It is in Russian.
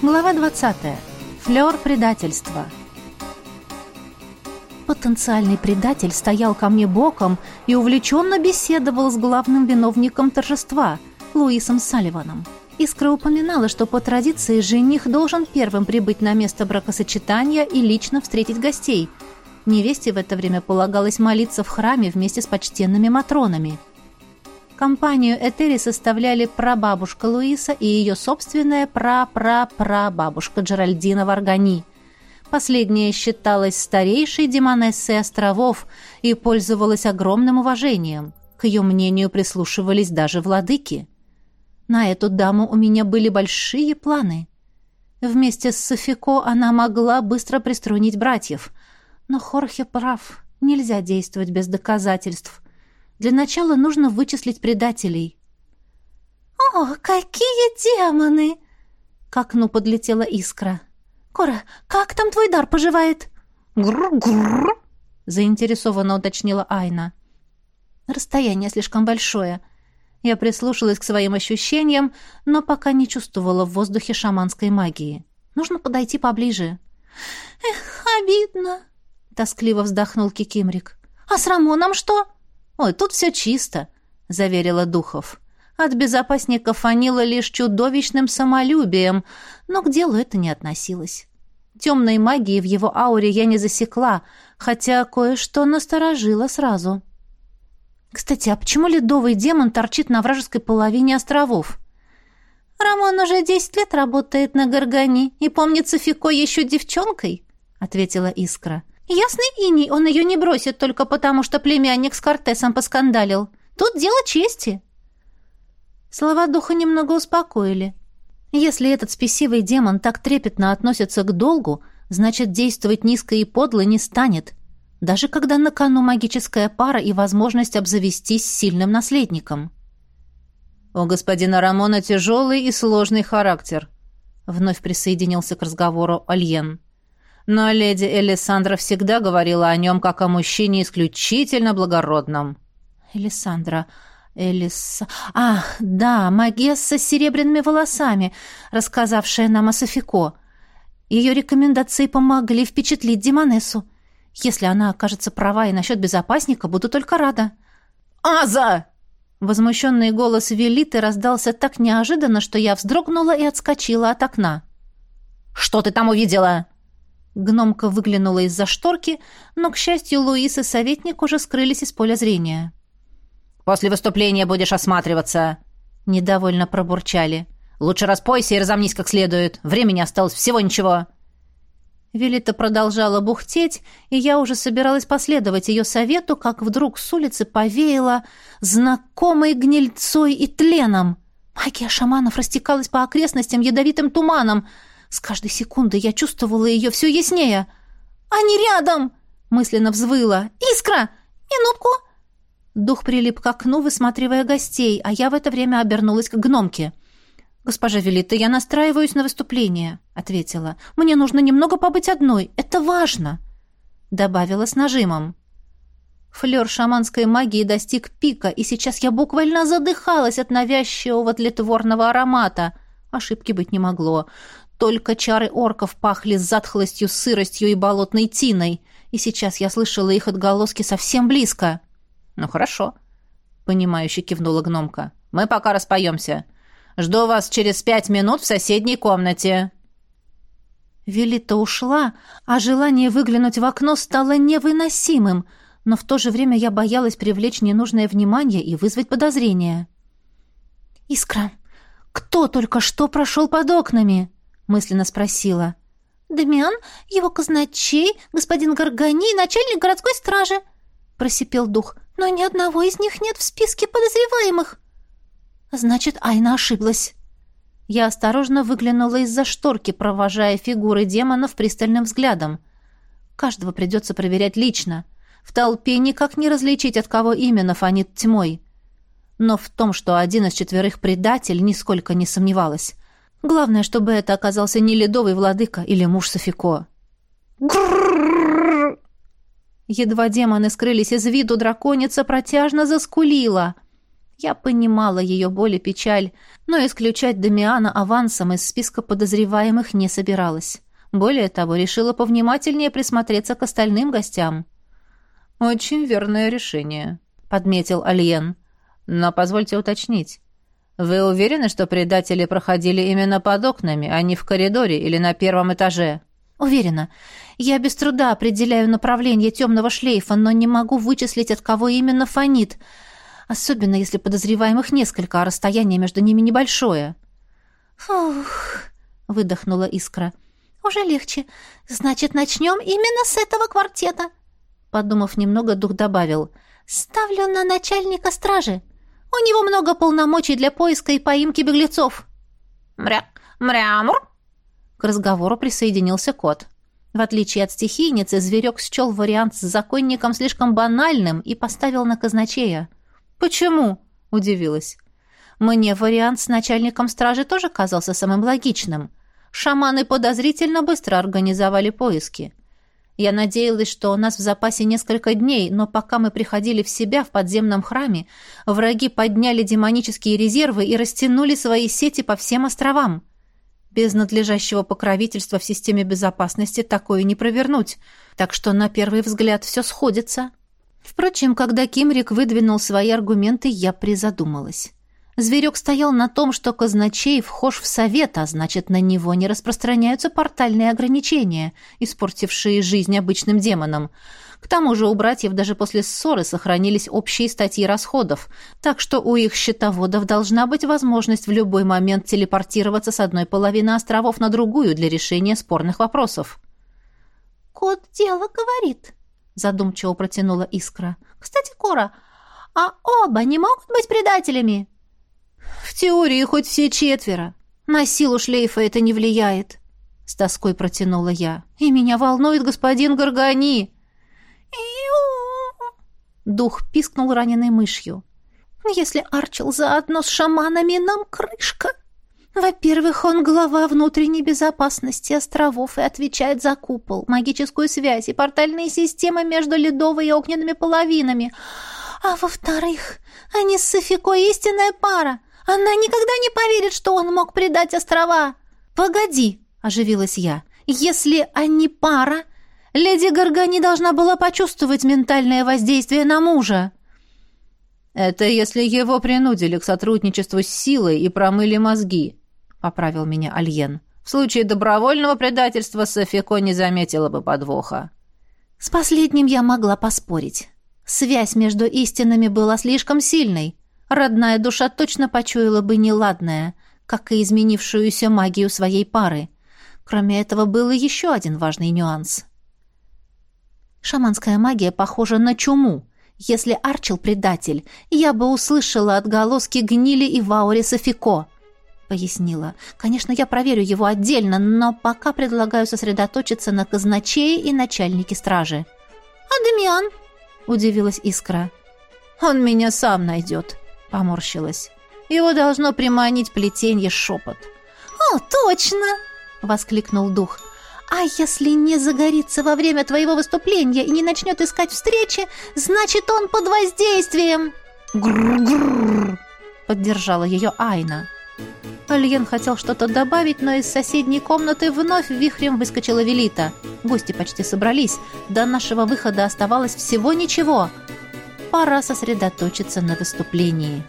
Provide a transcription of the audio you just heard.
Глава 20. Флёр предательства. Потенциальный предатель стоял ко мне боком и увлеченно беседовал с главным виновником торжества, Луисом Салливаном. Искра упоминала, что по традиции жених должен первым прибыть на место бракосочетания и лично встретить гостей. Невесте в это время полагалось молиться в храме вместе с почтенными матронами – Компанию Этери составляли прабабушка Луиса и ее собственная пра-пра-прабабушка Джеральдина Варгани. Последняя считалась старейшей демонессой островов и пользовалась огромным уважением. К ее мнению прислушивались даже владыки. На эту даму у меня были большие планы. Вместе с Софико она могла быстро приструнить братьев. Но Хорхе прав, нельзя действовать без доказательств – для начала нужно вычислить предателей. «О, какие демоны!» К окну подлетела искра. «Кора, как там твой дар поживает?» «Гррр-гррр!» заинтересованно уточнила Айна. «Расстояние слишком большое». Я прислушалась к своим ощущениям, но пока не чувствовала в воздухе шаманской магии. Нужно подойти поближе. «Эх, обидно!» — тоскливо вздохнул Кикимрик. «А с Рамоном что?» «Ой, тут все чисто», — заверила Духов. От безопасника фанило лишь чудовищным самолюбием, но к делу это не относилось. Темной магии в его ауре я не засекла, хотя кое-что насторожило сразу. Кстати, а почему ледовый демон торчит на вражеской половине островов? «Рамон уже десять лет работает на Горгани и помнится Фико еще девчонкой», — ответила Искра. Ясный иней, он ее не бросит только потому, что племянник с Кортесом поскандалил. Тут дело чести. Слова духа немного успокоили. Если этот спесивый демон так трепетно относится к долгу, значит, действовать низко и подло не станет, даже когда на кону магическая пара и возможность обзавестись сильным наследником. «У господина Рамона тяжелый и сложный характер», — вновь присоединился к разговору Альен. Но леди Элисандра всегда говорила о нем как о мужчине исключительно благородном. Элисандра... Элис... Ах, да, Магесса с серебряными волосами, рассказавшая нам о Софико. Ее рекомендации помогли впечатлить Димонессу. Если она окажется права и насчет безопасника, буду только рада. «Аза!» Возмущенный голос Велиты раздался так неожиданно, что я вздрогнула и отскочила от окна. «Что ты там увидела?» Гномка выглянула из-за шторки, но, к счастью, Луис и советник уже скрылись из поля зрения. «После выступления будешь осматриваться!» Недовольно пробурчали. «Лучше распойся и разомнись как следует. Времени осталось всего ничего!» Велита продолжала бухтеть, и я уже собиралась последовать ее совету, как вдруг с улицы повеяло знакомой гнильцой и тленом. Магия шаманов растекалась по окрестностям ядовитым туманом — с каждой секундой я чувствовала ее все яснее. «Они рядом!» — мысленно взвыла. «Искра! Минутку!» Дух прилип к окну, высматривая гостей, а я в это время обернулась к гномке. «Госпожа Велита, я настраиваюсь на выступление», — ответила. «Мне нужно немного побыть одной. Это важно!» Добавила с нажимом. Флёр шаманской магии достиг пика, и сейчас я буквально задыхалась от навязчивого тлетворного аромата. Ошибки быть не могло. Только чары орков пахли затхлостью, сыростью и болотной тиной, и сейчас я слышала их отголоски совсем близко. «Ну хорошо», — понимающе кивнула гномка. «Мы пока распоемся. Жду вас через пять минут в соседней комнате». Велита ушла, а желание выглянуть в окно стало невыносимым, но в то же время я боялась привлечь ненужное внимание и вызвать подозрения. «Искра, кто только что прошел под окнами?» Мысленно спросила. «Дамиан, его казначей, господин Горгани и начальник городской стражи», — просипел дух. «Но ни одного из них нет в списке подозреваемых». «Значит, Айна ошиблась». Я осторожно выглянула из-за шторки, провожая фигуры демонов пристальным взглядом. Каждого придется проверять лично. В толпе никак не различить, от кого именно фонит тьмой. Но в том, что один из четверых предатель, нисколько не сомневалась. Главное, чтобы это оказался не ледовый владыка или муж Софико. Едва демоны скрылись из виду, драконица протяжно заскулила. Я понимала ее боль и печаль, но исключать Дамиана авансом из списка подозреваемых не собиралась. Более того, решила повнимательнее присмотреться к остальным гостям. «Очень верное решение», — подметил Альен. «Но позвольте уточнить. Вы уверены, что предатели проходили именно под окнами, а не в коридоре или на первом этаже?» «Уверена. Я без труда определяю направление темного шлейфа, но не могу вычислить, от кого именно фонит, особенно если подозреваемых несколько, а расстояние между ними небольшое». «Фух», — выдохнула Искра. «Уже легче. Значит, начнем именно с этого квартета». Подумав немного, дух добавил. «Ставлю на начальника стражи. У него много полномочий для поиска и поимки беглецов». «Мря... мрямур?» К разговору присоединился кот. В отличие от стихийницы, зверек счел вариант с законником слишком банальным и поставил на казначея. «Почему?» — удивилась. «Мне вариант с начальником стражи тоже казался самым логичным. Шаманы подозрительно быстро организовали поиски. Я надеялась, что у нас в запасе несколько дней, но пока мы приходили в себя в подземном храме, враги подняли демонические резервы и растянули свои сети по всем островам. Без надлежащего покровительства в системе безопасности такое не провернуть, так что на первый взгляд все сходится. Впрочем, когда Кимрик выдвинул свои аргументы, я призадумалась. Зверек стоял на том, что казначей вхож в совет, а значит, на него не распространяются портальные ограничения, испортившие жизнь обычным демонам. К тому же у братьев даже после ссоры сохранились общие статьи расходов, так что у их счетоводов должна быть возможность в любой момент телепортироваться с одной половины островов на другую для решения спорных вопросов. «Кот дело говорит», — задумчиво протянула Искра. «Кстати, Кора, а оба не могут быть предателями?» В теории хоть все четверо. На силу шлейфа это не влияет. С тоской протянула я. И меня волнует господин Горгани. Дух пискнул раненой мышью. Если Арчил заодно с шаманами, нам крышка. Во-первых, он глава внутренней безопасности островов и отвечает за купол, магическую связь и портальные системы между ледовой и огненными половинами. А во-вторых, они с Софико истинная пара. Она никогда не поверит, что он мог предать острова. Погоди, оживилась я. Если они пара, леди Гаргани должна была почувствовать ментальное воздействие на мужа. Это если его принудили к сотрудничеству с силой и промыли мозги, поправил меня Альен. В случае добровольного предательства Софико не заметила бы подвоха. С последним я могла поспорить. Связь между истинами была слишком сильной родная душа точно почуяла бы неладное, как и изменившуюся магию своей пары. Кроме этого, был еще один важный нюанс. Шаманская магия похожа на чуму. Если Арчил предатель, я бы услышала отголоски гнили и в Софико, пояснила. Конечно, я проверю его отдельно, но пока предлагаю сосредоточиться на казначее и начальнике стражи. «А Демьян?» — удивилась Искра. «Он меня сам найдет», Поморщилась. Его должно приманить плетенье шепот. «О, точно!» — воскликнул дух. «А если не загорится во время твоего выступления и не начнет искать встречи, значит, он под воздействием!» «Грррр!» — поддержала ее Айна. Альен хотел что-то добавить, но из соседней комнаты вновь вихрем выскочила Велита. Гости почти собрались. До нашего выхода оставалось всего ничего — пора сосредоточиться на выступлении.